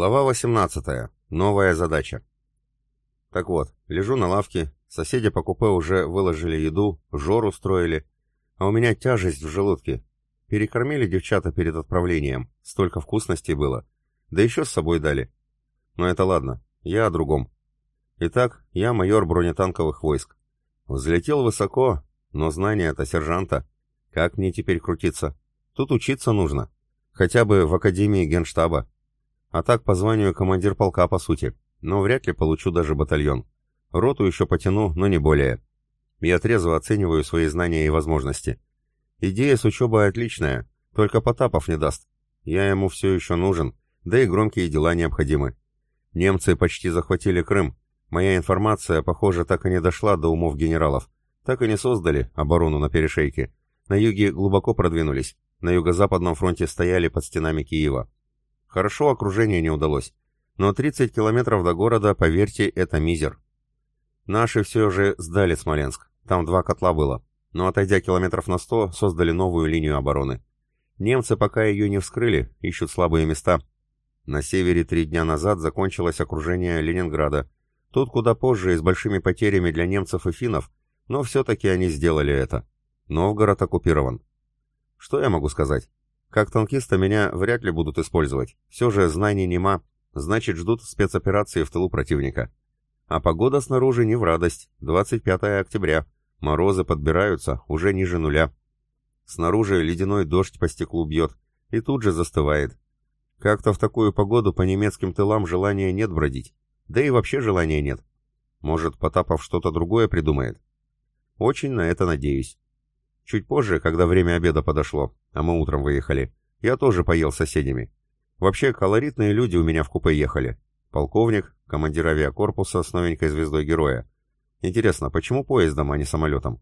Глава 18. Новая задача. Так вот, лежу на лавке, соседи по купе уже выложили еду, жор устроили, а у меня тяжесть в желудке. Перекормили девчата перед отправлением, столько вкусностей было, да еще с собой дали. Но это ладно, я о другом. Итак, я майор бронетанковых войск. Взлетел высоко, но знания-то сержанта. Как мне теперь крутиться? Тут учиться нужно. Хотя бы в Академии Генштаба. А так по званию командир полка, по сути. Но вряд ли получу даже батальон. Роту еще потяну, но не более. Я трезво оцениваю свои знания и возможности. Идея с учебой отличная, только Потапов не даст. Я ему все еще нужен, да и громкие дела необходимы. Немцы почти захватили Крым. Моя информация, похоже, так и не дошла до умов генералов. Так и не создали оборону на перешейке. На юге глубоко продвинулись. На юго-западном фронте стояли под стенами Киева. Хорошо окружение не удалось. Но 30 километров до города, поверьте, это мизер. Наши все же сдали Смоленск. Там два котла было. Но отойдя километров на 100, создали новую линию обороны. Немцы пока ее не вскрыли, ищут слабые места. На севере три дня назад закончилось окружение Ленинграда. Тут куда позже и с большими потерями для немцев и финнов, но все-таки они сделали это. Новгород оккупирован. Что я могу сказать? Как танкиста меня вряд ли будут использовать. Все же знаний нема, значит ждут спецоперации в тылу противника. А погода снаружи не в радость. 25 октября. Морозы подбираются, уже ниже нуля. Снаружи ледяной дождь по стеклу бьет и тут же застывает. Как-то в такую погоду по немецким тылам желания нет бродить. Да и вообще желания нет. Может, Потапов что-то другое придумает? Очень на это надеюсь. Чуть позже, когда время обеда подошло, а мы утром выехали, я тоже поел с соседями. Вообще, колоритные люди у меня в купе ехали. Полковник, командир авиакорпуса с новенькой звездой героя. Интересно, почему поездом, а не самолетом?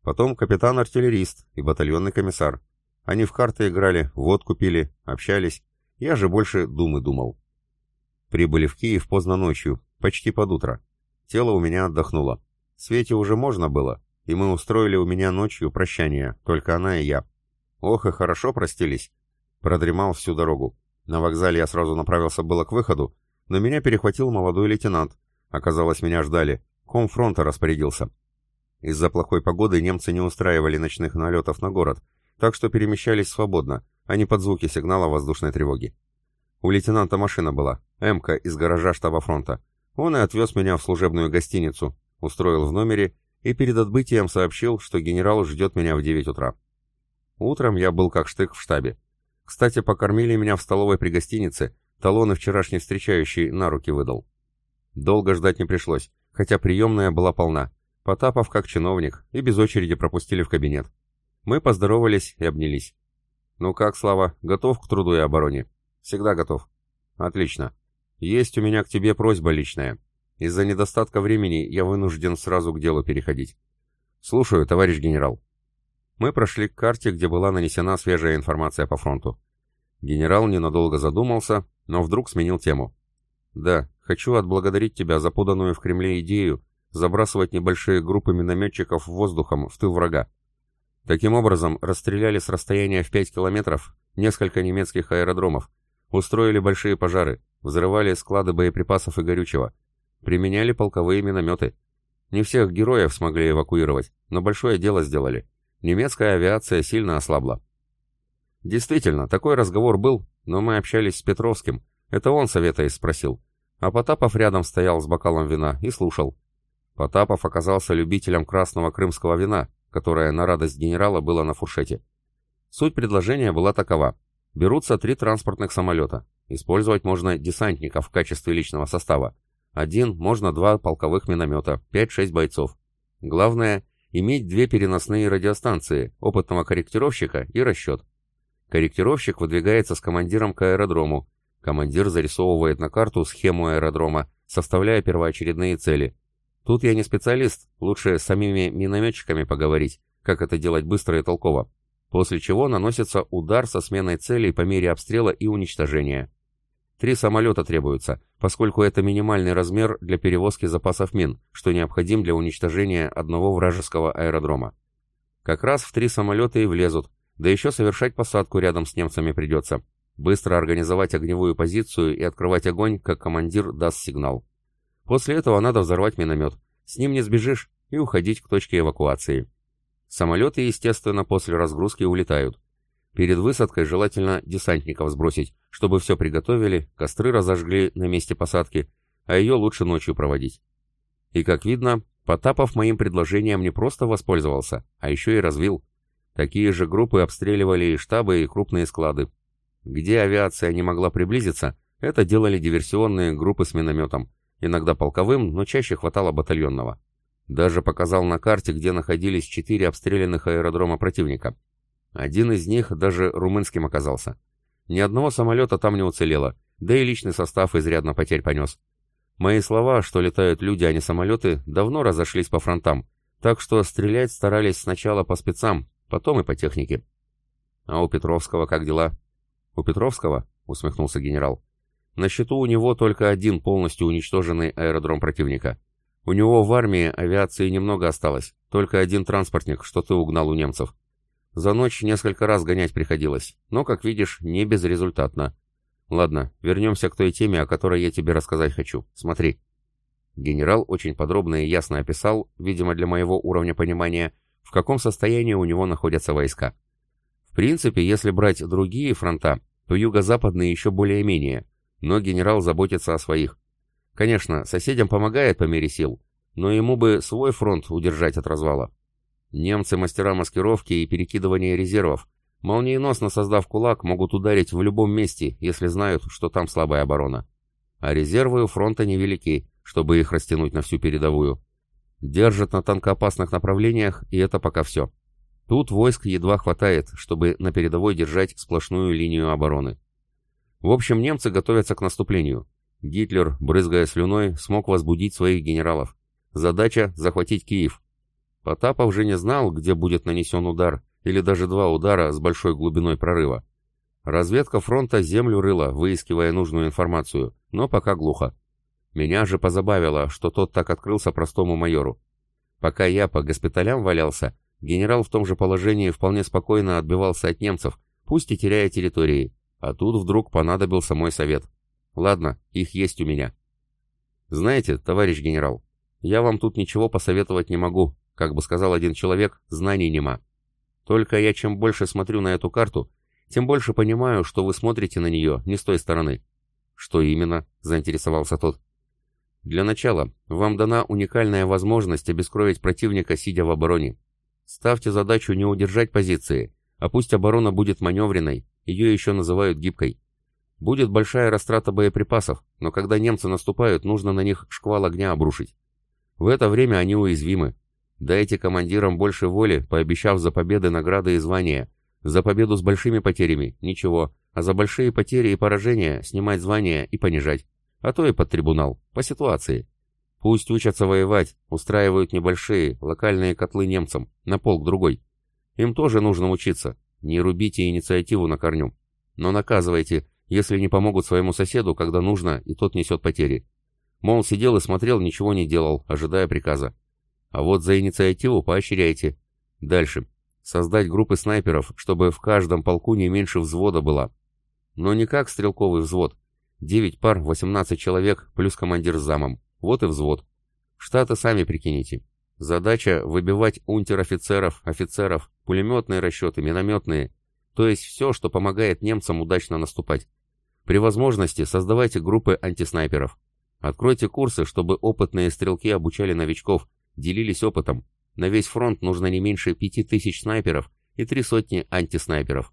Потом капитан-артиллерист и батальонный комиссар. Они в карты играли, водку пили, общались. Я же больше думы думал. Прибыли в Киев поздно ночью, почти под утро. Тело у меня отдохнуло. Свете уже можно было, и мы устроили у меня ночью прощание, только она и я. Ох и хорошо простились. Продремал всю дорогу. На вокзале я сразу направился было к выходу, но меня перехватил молодой лейтенант. Оказалось, меня ждали. Ком фронта распорядился. Из-за плохой погоды немцы не устраивали ночных налетов на город, так что перемещались свободно, а не под звуки сигнала воздушной тревоги. У лейтенанта машина была, МК из гаража штаба фронта. Он и отвез меня в служебную гостиницу, устроил в номере и перед отбытием сообщил, что генерал ждет меня в 9 утра. Утром я был как штык в штабе. Кстати, покормили меня в столовой при гостинице, талоны вчерашний встречающий на руки выдал. Долго ждать не пришлось, хотя приемная была полна. Потапов как чиновник, и без очереди пропустили в кабинет. Мы поздоровались и обнялись. «Ну как, Слава, готов к труду и обороне?» «Всегда готов». «Отлично. Есть у меня к тебе просьба личная. Из-за недостатка времени я вынужден сразу к делу переходить. Слушаю, товарищ генерал. Мы прошли к карте, где была нанесена свежая информация по фронту. Генерал ненадолго задумался, но вдруг сменил тему. Да, хочу отблагодарить тебя за поданную в Кремле идею забрасывать небольшие группы минометчиков воздухом в тыл врага. Таким образом, расстреляли с расстояния в 5 километров несколько немецких аэродромов, устроили большие пожары, взрывали склады боеприпасов и горючего, Применяли полковые минометы. Не всех героев смогли эвакуировать, но большое дело сделали. Немецкая авиация сильно ослабла. Действительно, такой разговор был, но мы общались с Петровским. Это он совета и спросил. А Потапов рядом стоял с бокалом вина и слушал. Потапов оказался любителем красного крымского вина, которое на радость генерала было на фуршете. Суть предложения была такова. Берутся три транспортных самолета. Использовать можно десантников в качестве личного состава. Один, можно два полковых миномета, 5-6 бойцов. Главное – иметь две переносные радиостанции, опытного корректировщика и расчет. Корректировщик выдвигается с командиром к аэродрому. Командир зарисовывает на карту схему аэродрома, составляя первоочередные цели. Тут я не специалист, лучше с самими минометчиками поговорить, как это делать быстро и толково. После чего наносится удар со сменой целей по мере обстрела и уничтожения. Три самолета требуются, поскольку это минимальный размер для перевозки запасов мин, что необходим для уничтожения одного вражеского аэродрома. Как раз в три самолета и влезут, да еще совершать посадку рядом с немцами придется. Быстро организовать огневую позицию и открывать огонь, как командир даст сигнал. После этого надо взорвать миномет. С ним не сбежишь и уходить к точке эвакуации. Самолеты, естественно, после разгрузки улетают. Перед высадкой желательно десантников сбросить, чтобы все приготовили, костры разожгли на месте посадки, а ее лучше ночью проводить. И как видно, Потапов моим предложением не просто воспользовался, а еще и развил. Такие же группы обстреливали и штабы, и крупные склады. Где авиация не могла приблизиться, это делали диверсионные группы с минометом, иногда полковым, но чаще хватало батальонного. Даже показал на карте, где находились четыре обстрелянных аэродрома противника. Один из них даже румынским оказался. Ни одного самолета там не уцелело, да и личный состав изрядно потерь понес. Мои слова, что летают люди, а не самолеты, давно разошлись по фронтам, так что стрелять старались сначала по спецам, потом и по технике. «А у Петровского как дела?» «У Петровского?» — усмехнулся генерал. «На счету у него только один полностью уничтоженный аэродром противника. У него в армии авиации немного осталось, только один транспортник, что ты угнал у немцев. За ночь несколько раз гонять приходилось, но, как видишь, не безрезультатно. Ладно, вернемся к той теме, о которой я тебе рассказать хочу. Смотри». Генерал очень подробно и ясно описал, видимо, для моего уровня понимания, в каком состоянии у него находятся войска. В принципе, если брать другие фронта, то юго-западные еще более-менее, но генерал заботится о своих. Конечно, соседям помогает по мере сил, но ему бы свой фронт удержать от развала. Немцы мастера маскировки и перекидывания резервов, молниеносно создав кулак, могут ударить в любом месте, если знают, что там слабая оборона. А резервы у фронта невелики, чтобы их растянуть на всю передовую. Держат на танкоопасных направлениях, и это пока все. Тут войск едва хватает, чтобы на передовой держать сплошную линию обороны. В общем, немцы готовятся к наступлению. Гитлер, брызгая слюной, смог возбудить своих генералов. Задача — захватить Киев. Потапов же не знал, где будет нанесен удар, или даже два удара с большой глубиной прорыва. Разведка фронта землю рыла, выискивая нужную информацию, но пока глухо. Меня же позабавило, что тот так открылся простому майору. Пока я по госпиталям валялся, генерал в том же положении вполне спокойно отбивался от немцев, пусть и теряя территории, а тут вдруг понадобился мой совет. Ладно, их есть у меня. Знаете, товарищ генерал, я вам тут ничего посоветовать не могу, как бы сказал один человек, знаний нема. Только я чем больше смотрю на эту карту, тем больше понимаю, что вы смотрите на нее не с той стороны. Что именно? заинтересовался тот. Для начала, вам дана уникальная возможность обескровить противника, сидя в обороне. Ставьте задачу не удержать позиции, а пусть оборона будет маневренной, ее еще называют гибкой. Будет большая растрата боеприпасов, но когда немцы наступают, нужно на них шквал огня обрушить. В это время они уязвимы. Дайте командирам больше воли, пообещав за победы награды и звания. За победу с большими потерями – ничего, а за большие потери и поражения снимать звания и понижать. А то и под трибунал, по ситуации. Пусть учатся воевать, устраивают небольшие, локальные котлы немцам, на полк другой. Им тоже нужно учиться. Не рубите инициативу на корню. Но наказывайте, если не помогут своему соседу, когда нужно, и тот несет потери. Мол, сидел и смотрел, ничего не делал, ожидая приказа. А вот за инициативу поощряйте. Дальше. Создать группы снайперов, чтобы в каждом полку не меньше взвода была. Но не как стрелковый взвод. 9 пар, 18 человек, плюс командир с замом. Вот и взвод. Штаты сами прикините. Задача выбивать унтер-офицеров, офицеров, пулеметные расчеты, минометные. То есть все, что помогает немцам удачно наступать. При возможности создавайте группы антиснайперов. Откройте курсы, чтобы опытные стрелки обучали новичков, делились опытом. На весь фронт нужно не меньше пяти тысяч снайперов и три сотни антиснайперов.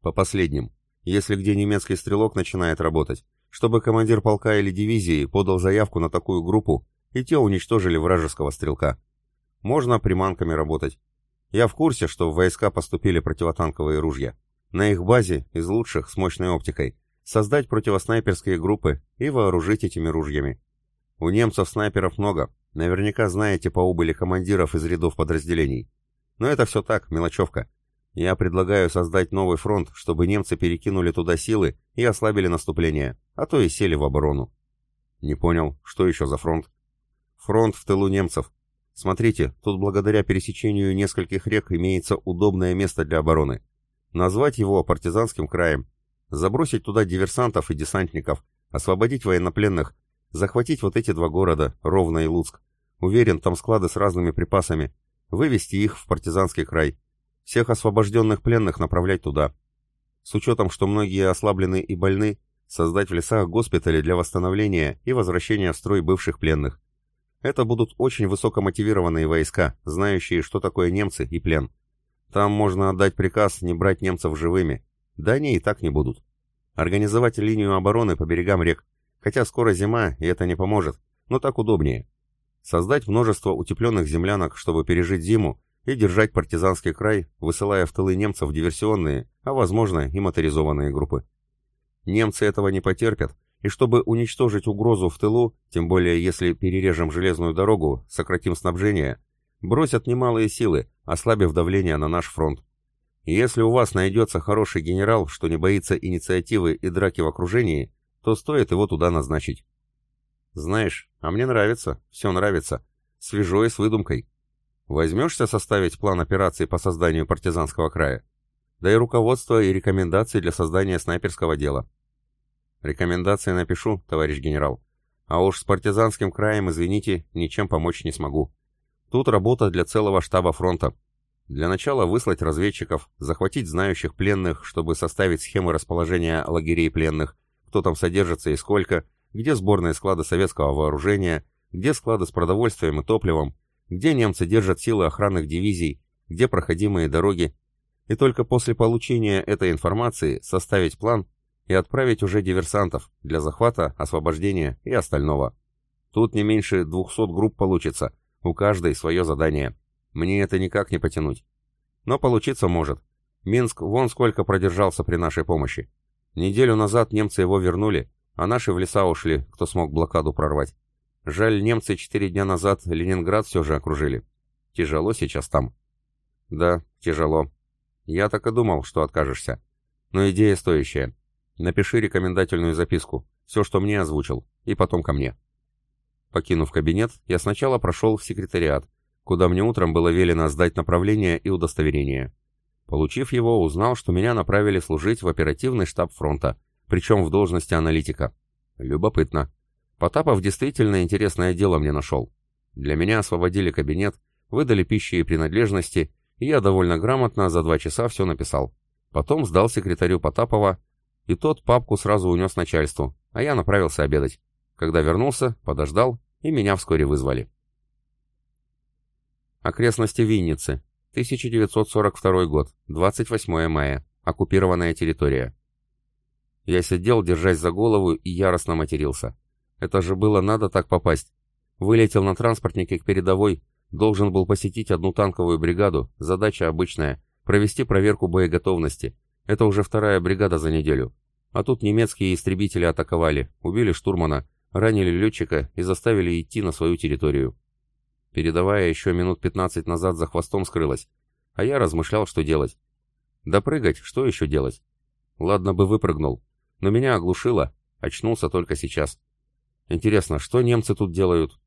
По последним, если где немецкий стрелок начинает работать, чтобы командир полка или дивизии подал заявку на такую группу, и те уничтожили вражеского стрелка. Можно приманками работать. Я в курсе, что в войска поступили противотанковые ружья. На их базе, из лучших, с мощной оптикой, создать противоснайперские группы и вооружить этими ружьями. У немцев снайперов много, наверняка знаете по убыли командиров из рядов подразделений. Но это все так, мелочевка. Я предлагаю создать новый фронт, чтобы немцы перекинули туда силы и ослабили наступление, а то и сели в оборону. Не понял, что еще за фронт? Фронт в тылу немцев. Смотрите, тут благодаря пересечению нескольких рек имеется удобное место для обороны. Назвать его партизанским краем, забросить туда диверсантов и десантников, освободить военнопленных, захватить вот эти два города, Ровно и Луцк. Уверен, там склады с разными припасами. Вывести их в партизанский край. Всех освобожденных пленных направлять туда. С учетом, что многие ослаблены и больны, создать в лесах госпитали для восстановления и возвращения в строй бывших пленных. Это будут очень высокомотивированные войска, знающие, что такое немцы и плен. Там можно отдать приказ не брать немцев живыми. Да они и так не будут. Организовать линию обороны по берегам рек. Хотя скоро зима, и это не поможет, но так удобнее. Создать множество утепленных землянок, чтобы пережить зиму, и держать партизанский край, высылая в тылы немцев диверсионные, а возможно и моторизованные группы. Немцы этого не потерпят, и чтобы уничтожить угрозу в тылу, тем более если перережем железную дорогу, сократим снабжение, бросят немалые силы, ослабив давление на наш фронт. Если у вас найдется хороший генерал, что не боится инициативы и драки в окружении, то стоит его туда назначить. Знаешь, а мне нравится, все нравится. Свежо и с выдумкой. Возьмешься составить план операции по созданию партизанского края? Да и руководство и рекомендации для создания снайперского дела. Рекомендации напишу, товарищ генерал. А уж с партизанским краем, извините, ничем помочь не смогу. Тут работа для целого штаба фронта. Для начала выслать разведчиков, захватить знающих пленных, чтобы составить схемы расположения лагерей пленных, кто там содержится и сколько, где сборные склады советского вооружения, где склады с продовольствием и топливом, где немцы держат силы охранных дивизий, где проходимые дороги, и только после получения этой информации составить план и отправить уже диверсантов для захвата, освобождения и остального. Тут не меньше 200 групп получится, у каждой свое задание. Мне это никак не потянуть. Но получиться может. Минск вон сколько продержался при нашей помощи. Неделю назад немцы его вернули, а наши в леса ушли, кто смог блокаду прорвать. Жаль, немцы четыре дня назад Ленинград все же окружили. Тяжело сейчас там. Да, тяжело. Я так и думал, что откажешься. Но идея стоящая. Напиши рекомендательную записку, все, что мне озвучил, и потом ко мне. Покинув кабинет, я сначала прошел в секретариат, куда мне утром было велено сдать направление и удостоверение. Получив его, узнал, что меня направили служить в оперативный штаб фронта, причем в должности аналитика. Любопытно. Потапов действительно интересное дело мне нашел. Для меня освободили кабинет, выдали пищи и принадлежности, и я довольно грамотно за два часа все написал. Потом сдал секретарю Потапова, и тот папку сразу унес начальству, а я направился обедать. Когда вернулся, подождал, и меня вскоре вызвали. Окрестности Винницы. 1942 год. 28 мая. Оккупированная территория. Я сидел, держась за голову, и яростно матерился. Это же было надо так попасть. Вылетел на транспортнике к передовой, должен был посетить одну танковую бригаду, задача обычная — провести проверку боеготовности. Это уже вторая бригада за неделю. А тут немецкие истребители атаковали, убили штурмана, ранили летчика и заставили идти на свою территорию. Передовая еще минут 15 назад за хвостом скрылась, а я размышлял, что делать. Допрыгать, что еще делать? Ладно бы выпрыгнул, но меня оглушило, очнулся только сейчас. Интересно, что немцы тут делают?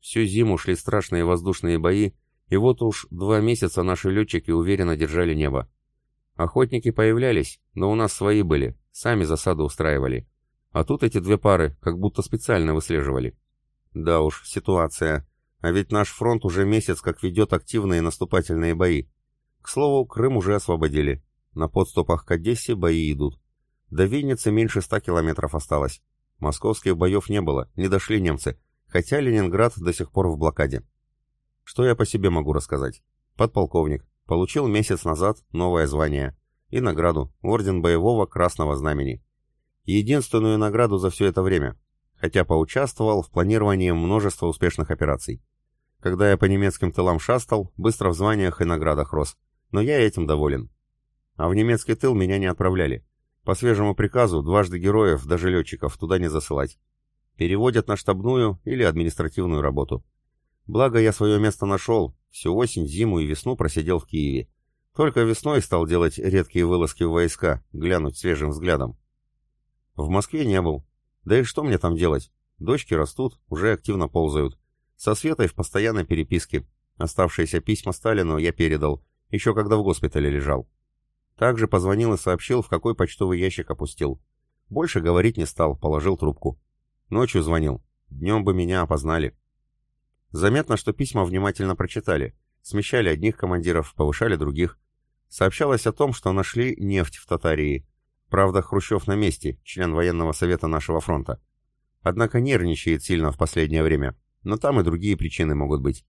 Всю зиму шли страшные воздушные бои, и вот уж два месяца наши летчики уверенно держали небо. Охотники появлялись, но у нас свои были, сами засаду устраивали. А тут эти две пары как будто специально выслеживали. Да уж, ситуация. А ведь наш фронт уже месяц как ведет активные наступательные бои. К слову, Крым уже освободили. На подступах к Одессе бои идут. До Винницы меньше ста километров осталось. Московских боев не было, не дошли немцы, хотя Ленинград до сих пор в блокаде. Что я по себе могу рассказать? Подполковник. Получил месяц назад новое звание. И награду, орден боевого красного знамени. Единственную награду за все это время. Хотя поучаствовал в планировании множества успешных операций. Когда я по немецким тылам шастал, быстро в званиях и наградах рос. Но я этим доволен. А в немецкий тыл меня не отправляли. По свежему приказу дважды героев, даже летчиков, туда не засылать. Переводят на штабную или административную работу. Благо я свое место нашел, всю осень, зиму и весну просидел в Киеве. Только весной стал делать редкие вылазки в войска, глянуть свежим взглядом. В Москве не был. Да и что мне там делать? Дочки растут, уже активно ползают. Со Светой в постоянной переписке. Оставшиеся письма Сталину я передал, еще когда в госпитале лежал. Также позвонил и сообщил, в какой почтовый ящик опустил. Больше говорить не стал, положил трубку. Ночью звонил. Днем бы меня опознали. Заметно, что письма внимательно прочитали. Смещали одних командиров, повышали других. Сообщалось о том, что нашли нефть в Татарии. Правда, Хрущев на месте, член военного совета нашего фронта. Однако нервничает сильно в последнее время. Но там и другие причины могут быть.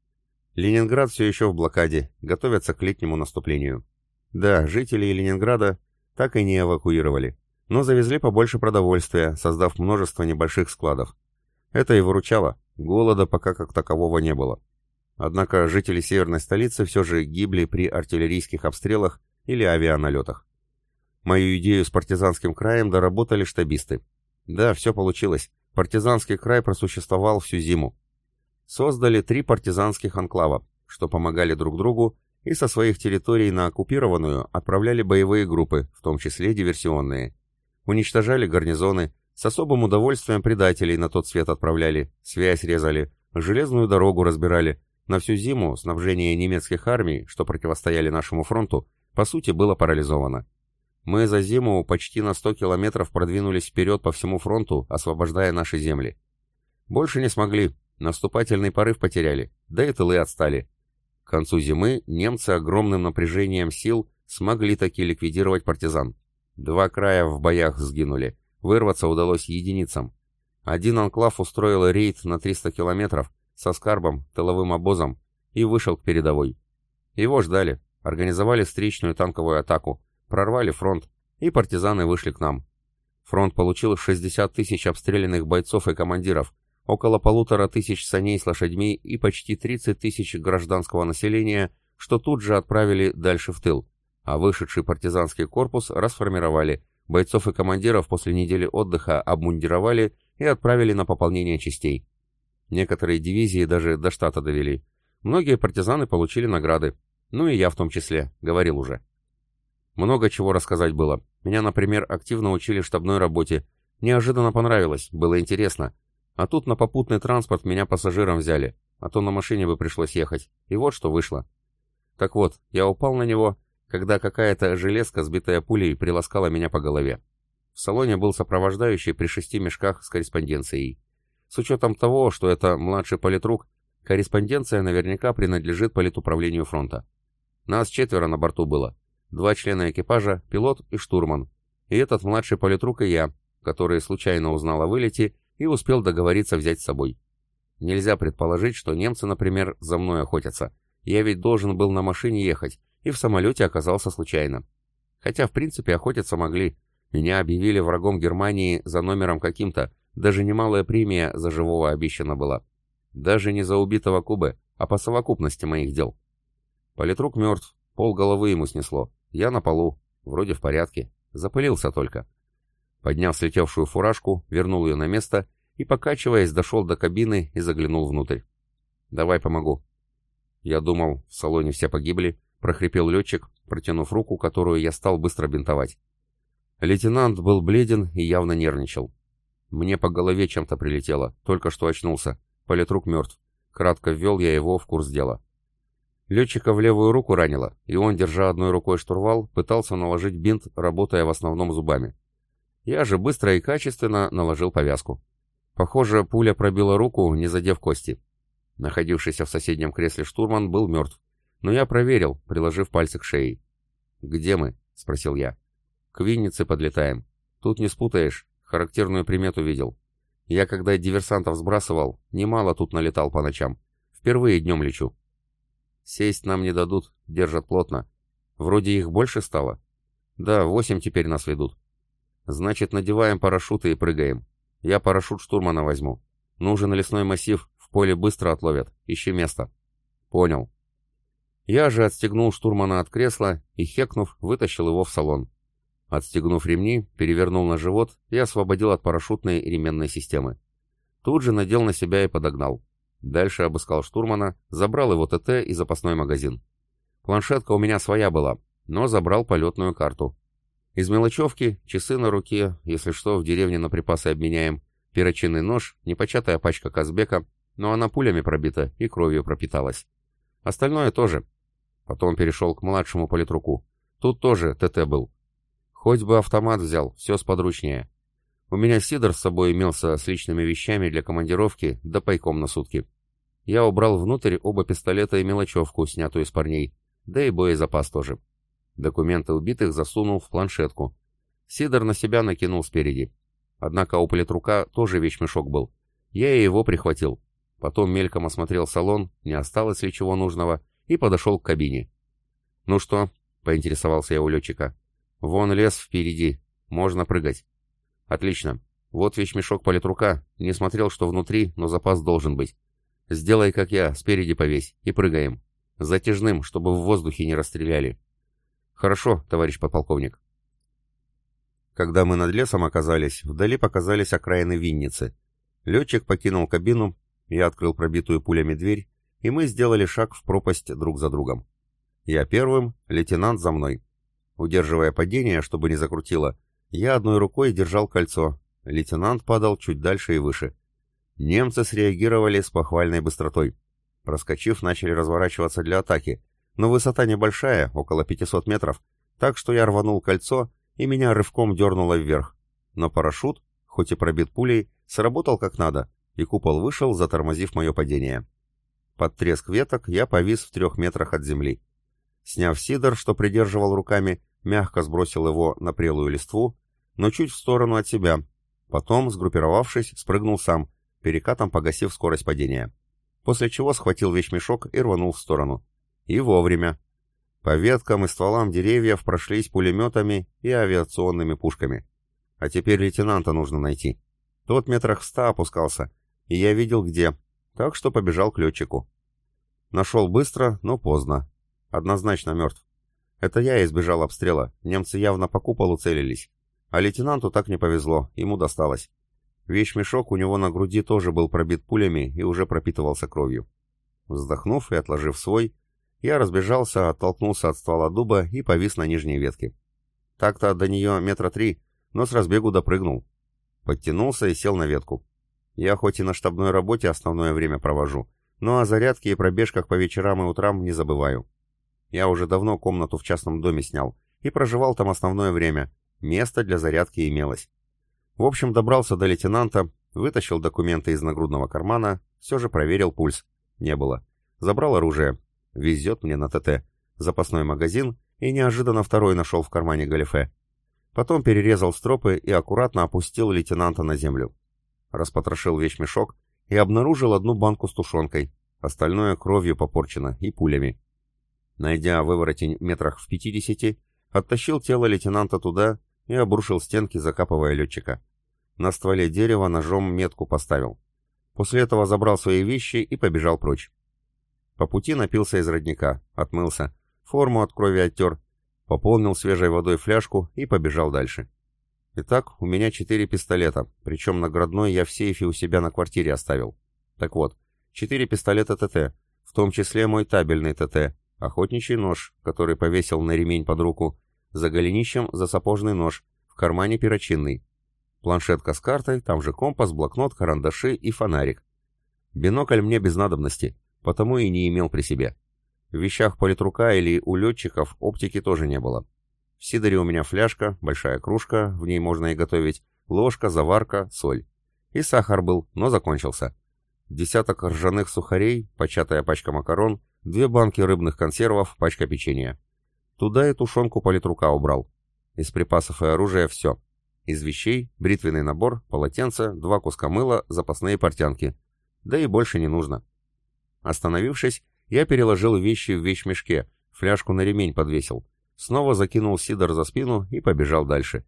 Ленинград все еще в блокаде, готовятся к летнему наступлению. Да, жителей Ленинграда так и не эвакуировали, но завезли побольше продовольствия, создав множество небольших складов. Это и выручало, голода пока как такового не было. Однако жители северной столицы все же гибли при артиллерийских обстрелах или авианалетах. Мою идею с партизанским краем доработали штабисты. Да, все получилось. Партизанский край просуществовал всю зиму. Создали три партизанских анклава, что помогали друг другу и со своих территорий на оккупированную отправляли боевые группы, в том числе диверсионные. Уничтожали гарнизоны, с особым удовольствием предателей на тот свет отправляли, связь резали, железную дорогу разбирали. На всю зиму снабжение немецких армий, что противостояли нашему фронту, по сути было парализовано. Мы за зиму почти на 100 километров продвинулись вперед по всему фронту, освобождая наши земли. Больше не смогли, наступательный порыв потеряли, да и тылы отстали. К концу зимы немцы огромным напряжением сил смогли таки ликвидировать партизан. Два края в боях сгинули, вырваться удалось единицам. Один анклав устроил рейд на 300 километров со скарбом, тыловым обозом и вышел к передовой. Его ждали, организовали встречную танковую атаку, прорвали фронт, и партизаны вышли к нам. Фронт получил 60 тысяч обстрелянных бойцов и командиров, около полутора тысяч саней с лошадьми и почти 30 тысяч гражданского населения, что тут же отправили дальше в тыл, а вышедший партизанский корпус расформировали, бойцов и командиров после недели отдыха обмундировали и отправили на пополнение частей. Некоторые дивизии даже до штата довели. Многие партизаны получили награды, ну и я в том числе, говорил уже. Много чего рассказать было. Меня, например, активно учили штабной работе. Неожиданно понравилось, было интересно. А тут на попутный транспорт меня пассажиром взяли, а то на машине бы пришлось ехать. И вот что вышло. Так вот, я упал на него, когда какая-то железка, сбитая пулей, приласкала меня по голове. В салоне был сопровождающий при шести мешках с корреспонденцией. С учетом того, что это младший политрук, корреспонденция наверняка принадлежит политуправлению фронта. Нас четверо на борту было. Два члена экипажа, пилот и штурман. И этот младший политрук и я, который случайно узнал о вылете и успел договориться взять с собой. Нельзя предположить, что немцы, например, за мной охотятся. Я ведь должен был на машине ехать, и в самолете оказался случайно. Хотя, в принципе, охотиться могли. Меня объявили врагом Германии за номером каким-то, даже немалая премия за живого обещана была. Даже не за убитого Кубы, а по совокупности моих дел. Политрук мертв, пол головы ему снесло. Я на полу, вроде в порядке, запылился только. Подняв слетевшую фуражку, вернул ее на место и, покачиваясь, дошел до кабины и заглянул внутрь. «Давай помогу». Я думал, в салоне все погибли, прохрипел летчик, протянув руку, которую я стал быстро бинтовать. Лейтенант был бледен и явно нервничал. Мне по голове чем-то прилетело, только что очнулся. Политрук мертв. Кратко ввел я его в курс дела. Летчика в левую руку ранило, и он, держа одной рукой штурвал, пытался наложить бинт, работая в основном зубами. Я же быстро и качественно наложил повязку. Похоже, пуля пробила руку, не задев кости. Находившийся в соседнем кресле штурман был мертв. Но я проверил, приложив пальцы к шее. «Где мы?» — спросил я. «К Виннице подлетаем. Тут не спутаешь. Характерную примету видел. Я, когда диверсантов сбрасывал, немало тут налетал по ночам. Впервые днем лечу. Сесть нам не дадут, держат плотно. Вроде их больше стало. Да, восемь теперь нас ведут. Значит, надеваем парашюты и прыгаем. Я парашют штурмана возьму. Нужен лесной массив, в поле быстро отловят. Ищи место. Понял. Я же отстегнул штурмана от кресла и, хекнув, вытащил его в салон. Отстегнув ремни, перевернул на живот и освободил от парашютной ременной системы. Тут же надел на себя и подогнал. Дальше обыскал штурмана, забрал его ТТ и запасной магазин. Планшетка у меня своя была, но забрал полетную карту. Из мелочевки, часы на руке, если что, в деревне на припасы обменяем, перочинный нож, непочатая пачка Казбека, но она пулями пробита и кровью пропиталась. Остальное тоже. Потом перешел к младшему политруку. Тут тоже ТТ был. Хоть бы автомат взял, все сподручнее. У меня сидор с собой имелся с личными вещами для командировки, да пайком на сутки. Я убрал внутрь оба пистолета и мелочевку, снятую из парней, да и боезапас тоже. Документы убитых засунул в планшетку. Сидор на себя накинул спереди. Однако у политрука тоже вещмешок был. Я и его прихватил. Потом мельком осмотрел салон, не осталось ли чего нужного, и подошел к кабине. «Ну что?» — поинтересовался я у летчика. «Вон лес впереди. Можно прыгать». «Отлично. Вот вещмешок политрука. Не смотрел, что внутри, но запас должен быть. Сделай, как я, спереди повесь, и прыгаем. Затяжным, чтобы в воздухе не расстреляли». «Хорошо, товарищ подполковник». Когда мы над лесом оказались, вдали показались окраины Винницы. Летчик покинул кабину, я открыл пробитую пулями дверь, и мы сделали шаг в пропасть друг за другом. Я первым, лейтенант за мной. Удерживая падение, чтобы не закрутило, я одной рукой держал кольцо. Лейтенант падал чуть дальше и выше. Немцы среагировали с похвальной быстротой. Проскочив, начали разворачиваться для атаки, но высота небольшая, около 500 метров, так что я рванул кольцо и меня рывком дернуло вверх. Но парашют, хоть и пробит пулей, сработал как надо, и купол вышел, затормозив мое падение. Под треск веток я повис в трех метрах от земли. Сняв сидор, что придерживал руками, мягко сбросил его на прелую листву, но чуть в сторону от себя. Потом, сгруппировавшись, спрыгнул сам, перекатом погасив скорость падения. После чего схватил вещмешок и рванул в сторону. И вовремя. По веткам и стволам деревьев прошлись пулеметами и авиационными пушками. А теперь лейтенанта нужно найти. Тот метрах в ста опускался, и я видел где, так что побежал к летчику. Нашел быстро, но поздно. Однозначно мертв. Это я избежал обстрела, немцы явно по куполу целились. А лейтенанту так не повезло, ему досталось. Вещмешок у него на груди тоже был пробит пулями и уже пропитывался кровью. Вздохнув и отложив свой, я разбежался, оттолкнулся от ствола дуба и повис на нижней ветке. Так-то до нее метра три, но с разбегу допрыгнул. Подтянулся и сел на ветку. Я хоть и на штабной работе основное время провожу, но о зарядке и пробежках по вечерам и утрам не забываю. Я уже давно комнату в частном доме снял и проживал там основное время. Место для зарядки имелось. В общем, добрался до лейтенанта, вытащил документы из нагрудного кармана, все же проверил пульс. Не было. Забрал оружие, Везет мне на ТТ. Запасной магазин и неожиданно второй нашел в кармане галифе. Потом перерезал стропы и аккуратно опустил лейтенанта на землю. Распотрошил вещмешок и обнаружил одну банку с тушенкой, остальное кровью попорчено и пулями. Найдя выворотень метрах в пятидесяти, оттащил тело лейтенанта туда и обрушил стенки, закапывая летчика. На стволе дерева ножом метку поставил. После этого забрал свои вещи и побежал прочь. По пути напился из родника, отмылся, форму от крови оттер, пополнил свежей водой фляжку и побежал дальше. Итак, у меня четыре пистолета, причем наградной я в сейфе у себя на квартире оставил. Так вот, четыре пистолета ТТ, в том числе мой табельный ТТ, охотничий нож, который повесил на ремень под руку, за голенищем за сапожный нож, в кармане перочинный. Планшетка с картой, там же компас, блокнот, карандаши и фонарик. Бинокль мне без надобности, потому и не имел при себе. В вещах политрука или у летчиков оптики тоже не было. В сидоре у меня фляжка, большая кружка, в ней можно и готовить, ложка, заварка, соль. И сахар был, но закончился. Десяток ржаных сухарей, початая пачка макарон, две банки рыбных консервов, пачка печенья. Туда и тушенку политрука убрал. Из припасов и оружия все. Из вещей бритвенный набор, полотенце, два куска мыла, запасные портянки. Да и больше не нужно. Остановившись, я переложил вещи в вещмешке, фляжку на ремень подвесил. Снова закинул Сидор за спину и побежал дальше.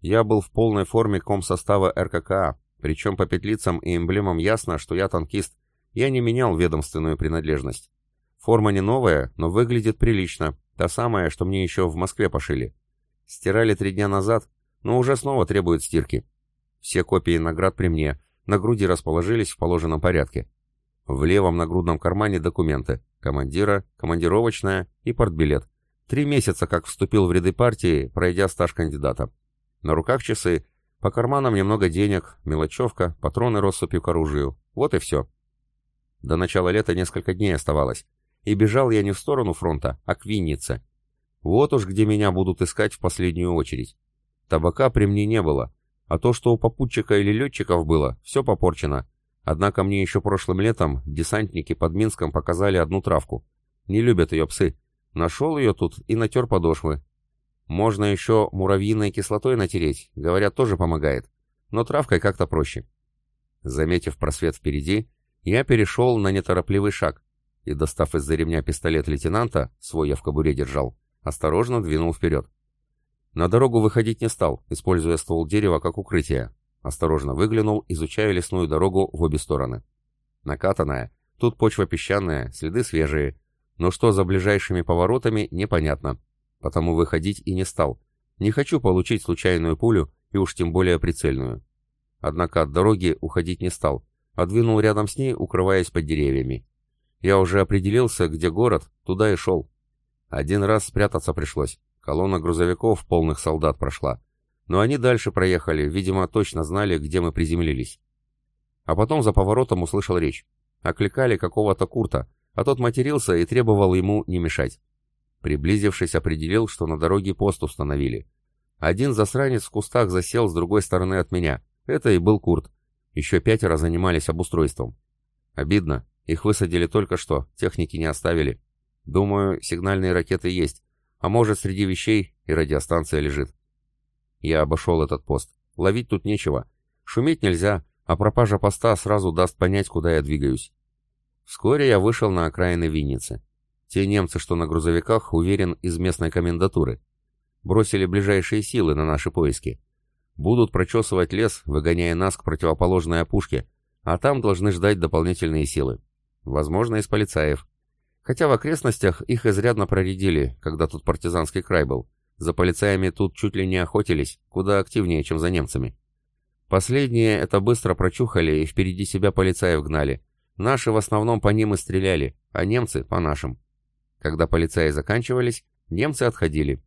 Я был в полной форме комсостава РККА, причем по петлицам и эмблемам ясно, что я танкист. Я не менял ведомственную принадлежность. Форма не новая, но выглядит прилично, та самая, что мне еще в Москве пошили. Стирали три дня назад, но уже снова требуют стирки. Все копии наград при мне, на груди расположились в положенном порядке. В левом нагрудном кармане документы. Командира, командировочная и портбилет. Три месяца как вступил в ряды партии, пройдя стаж кандидата. На руках часы, по карманам немного денег, мелочевка, патроны россыпью к оружию. Вот и все. До начала лета несколько дней оставалось. И бежал я не в сторону фронта, а к Виннице. Вот уж где меня будут искать в последнюю очередь. Табака при мне не было, а то, что у попутчика или летчиков было, все попорчено. Однако мне еще прошлым летом десантники под Минском показали одну травку. Не любят ее псы. Нашел ее тут и натер подошвы. Можно еще муравьиной кислотой натереть, говорят, тоже помогает. Но травкой как-то проще. Заметив просвет впереди, я перешел на неторопливый шаг и, достав из-за ремня пистолет лейтенанта, свой я в кобуре держал, осторожно двинул вперед. На дорогу выходить не стал, используя ствол дерева как укрытие. Осторожно выглянул, изучая лесную дорогу в обе стороны. Накатанная, тут почва песчаная, следы свежие, но что за ближайшими поворотами, непонятно. Потому выходить и не стал. Не хочу получить случайную пулю и уж тем более прицельную. Однако от дороги уходить не стал, а двинул рядом с ней, укрываясь под деревьями. Я уже определился, где город, туда и шел. Один раз спрятаться пришлось. Колонна грузовиков, полных солдат, прошла. Но они дальше проехали, видимо, точно знали, где мы приземлились. А потом за поворотом услышал речь. Окликали какого-то Курта, а тот матерился и требовал ему не мешать. Приблизившись, определил, что на дороге пост установили. Один засранец в кустах засел с другой стороны от меня. Это и был Курт. Еще пятеро занимались обустройством. Обидно, их высадили только что, техники не оставили. Думаю, сигнальные ракеты есть, а может, среди вещей и радиостанция лежит. Я обошел этот пост. Ловить тут нечего. Шуметь нельзя, а пропажа поста сразу даст понять, куда я двигаюсь. Вскоре я вышел на окраины Винницы. Те немцы, что на грузовиках, уверен, из местной комендатуры. Бросили ближайшие силы на наши поиски. Будут прочесывать лес, выгоняя нас к противоположной опушке, а там должны ждать дополнительные силы. Возможно, из полицаев. Хотя в окрестностях их изрядно проредили, когда тут партизанский край был. За полицаями тут чуть ли не охотились, куда активнее, чем за немцами. Последние это быстро прочухали и впереди себя полицаев гнали. Наши в основном по ним и стреляли, а немцы по нашим. Когда полицаи заканчивались, немцы отходили.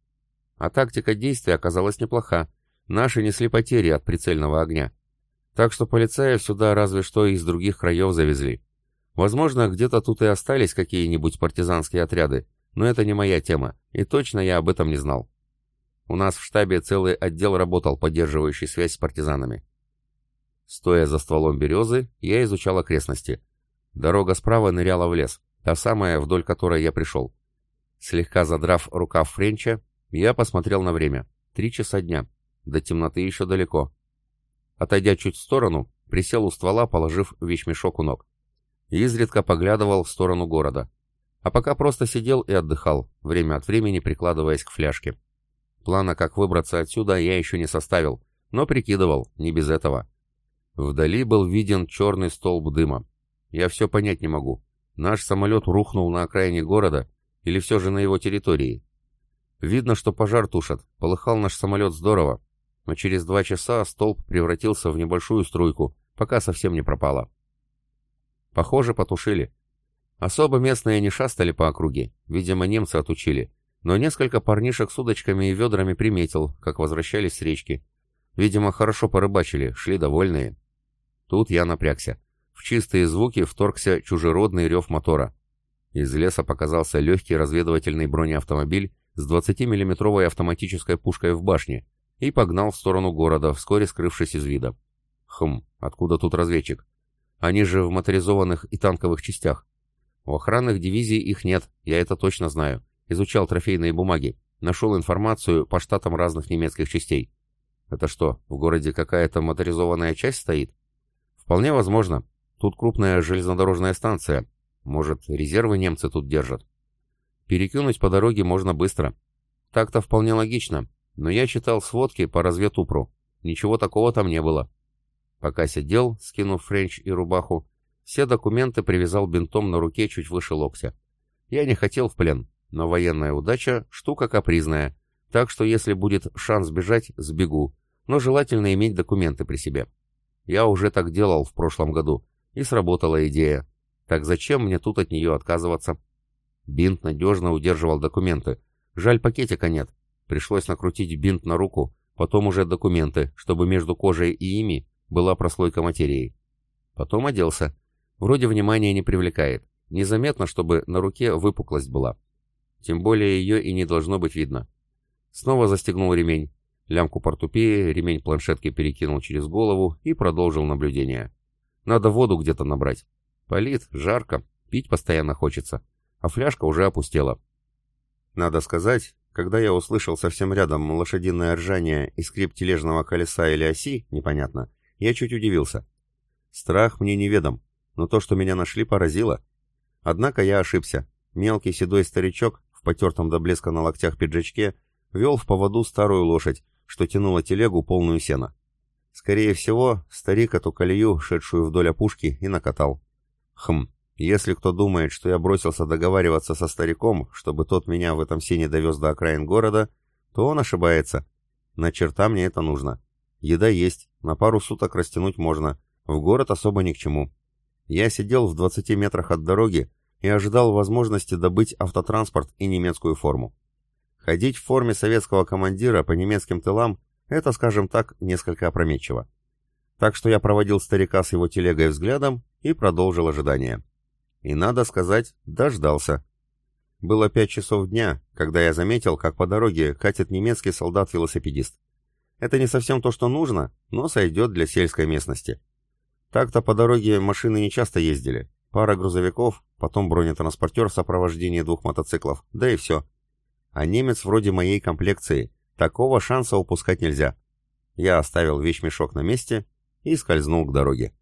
А тактика действия оказалась неплоха. Наши несли потери от прицельного огня. Так что полицаев сюда разве что из других краев завезли. Возможно, где-то тут и остались какие-нибудь партизанские отряды, но это не моя тема, и точно я об этом не знал. У нас в штабе целый отдел работал, поддерживающий связь с партизанами. Стоя за стволом березы, я изучал окрестности. Дорога справа ныряла в лес, та самая, вдоль которой я пришел. Слегка задрав рукав Френча, я посмотрел на время. Три часа дня. До темноты еще далеко. Отойдя чуть в сторону, присел у ствола, положив вещмешок у ног изредка поглядывал в сторону города. А пока просто сидел и отдыхал, время от времени прикладываясь к фляжке. Плана, как выбраться отсюда, я еще не составил, но прикидывал, не без этого. Вдали был виден черный столб дыма. Я все понять не могу. Наш самолет рухнул на окраине города или все же на его территории. Видно, что пожар тушат, полыхал наш самолет здорово, но через два часа столб превратился в небольшую струйку, пока совсем не пропало. Похоже, потушили. Особо местные не шастали по округе, видимо, немцы отучили. Но несколько парнишек с удочками и ведрами приметил, как возвращались с речки. Видимо, хорошо порыбачили, шли довольные. Тут я напрягся. В чистые звуки вторгся чужеродный рев мотора. Из леса показался легкий разведывательный бронеавтомобиль с 20-миллиметровой автоматической пушкой в башне и погнал в сторону города, вскоре скрывшись из вида. Хм, откуда тут разведчик? Они же в моторизованных и танковых частях. У охранных дивизий их нет, я это точно знаю. Изучал трофейные бумаги, нашел информацию по штатам разных немецких частей. Это что, в городе какая-то моторизованная часть стоит? Вполне возможно. Тут крупная железнодорожная станция. Может, резервы немцы тут держат? Перекинуть по дороге можно быстро. Так-то вполне логично, но я читал сводки по разведупру. Ничего такого там не было. Пока сидел, скинув френч и рубаху, все документы привязал бинтом на руке чуть выше локтя. Я не хотел в плен, но военная удача — штука капризная, так что если будет шанс бежать, сбегу, но желательно иметь документы при себе. Я уже так делал в прошлом году, и сработала идея. Так зачем мне тут от нее отказываться? Бинт надежно удерживал документы. Жаль, пакетика нет. Пришлось накрутить бинт на руку, потом уже документы, чтобы между кожей и ими была прослойка материи. Потом оделся. Вроде внимания не привлекает. Незаметно, чтобы на руке выпуклость была. Тем более ее и не должно быть видно. Снова застегнул ремень. Лямку портупеи, ремень планшетки перекинул через голову и продолжил наблюдение. Надо воду где-то набрать. Полит, жарко, пить постоянно хочется. А фляжка уже опустела. Надо сказать, когда я услышал совсем рядом лошадиное ржание и скрип тележного колеса или оси, непонятно, я чуть удивился. Страх мне неведом, но то, что меня нашли, поразило. Однако я ошибся. Мелкий седой старичок в потертом до блеска на локтях пиджачке вел в поводу старую лошадь, что тянула телегу полную сена. Скорее всего, старик эту колею, шедшую вдоль опушки, и накатал. Хм, если кто думает, что я бросился договариваться со стариком, чтобы тот меня в этом сене довез до окраин города, то он ошибается. На черта мне это нужно. Еда есть, на пару суток растянуть можно, в город особо ни к чему. Я сидел в 20 метрах от дороги и ожидал возможности добыть автотранспорт и немецкую форму. Ходить в форме советского командира по немецким тылам – это, скажем так, несколько опрометчиво. Так что я проводил старика с его телегой взглядом и продолжил ожидание. И, надо сказать, дождался. Было пять часов дня, когда я заметил, как по дороге катит немецкий солдат-велосипедист. Это не совсем то, что нужно, но сойдет для сельской местности. Так-то по дороге машины не часто ездили. Пара грузовиков, потом бронетранспортер в сопровождении двух мотоциклов, да и все. А немец вроде моей комплекции. Такого шанса упускать нельзя. Я оставил вещмешок на месте и скользнул к дороге.